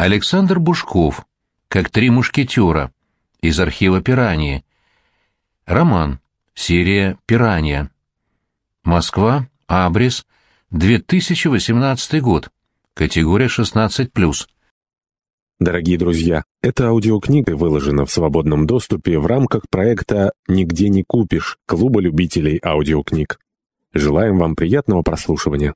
Александр Бушков, как три мушкетера, из архива «Пираньи». Роман. Серия «Пиранья». Москва. Абрис. 2018 год. Категория 16+. Дорогие друзья, эта аудиокнига выложена в свободном доступе в рамках проекта «Нигде не купишь» Клуба любителей аудиокниг. Желаем вам приятного прослушивания.